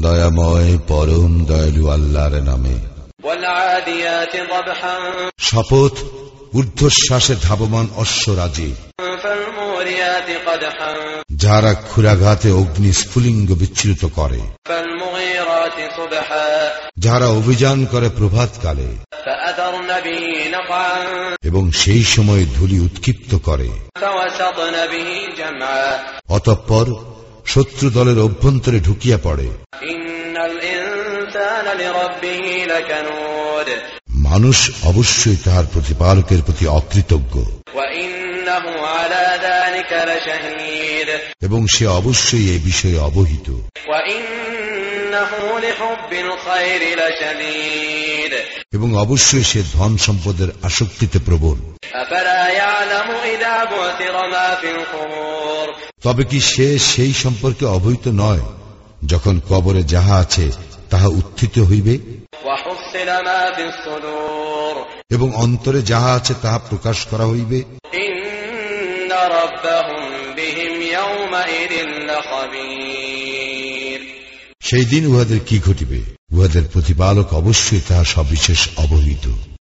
দয়াময় পরম দয়ালু আল্লাহর নামে। শপথ ঊর্ধ্বশ্বাসে ধাবমান অশ্বরাজি। যারা খুরাঘাতে অগ্নি স্ফুলিঙ্গ বিচ্ছুরিত করে। যারা অভিযান করে প্রভাতকালে। এবং সেই সময় ধুলি উৎক্ষিপ্ত করে। অতঃপর শত্রু দলের অভ্যন্তরে ঢুকিয়া পড়ে। মানুষ অবশ্যই তাহার প্রতিপালকের প্রতি অকৃতজ্ঞ। এবং সে অবশ্যই এ বিষয়ে অবহিত। এবং অবশ্যই সে ধন সম্পদের আসক্তিতে প্রবল। তবে কি সে সেই সম্পর্কে অবহিত নয় যখন কবরে যাহা আছে তাহা উত্থিত হইবে? এবং অন্তরে যাহা আছে তাহা প্রকাশ করা হইবে? ইন্না বিহিম ইয়াউমা ইদিন লাখাবীর। সেই দিন উহাদের কি ঘটিবে? উহাদের প্রতিপালক অবশ্যই তাহা সবিশেষ অবহিত।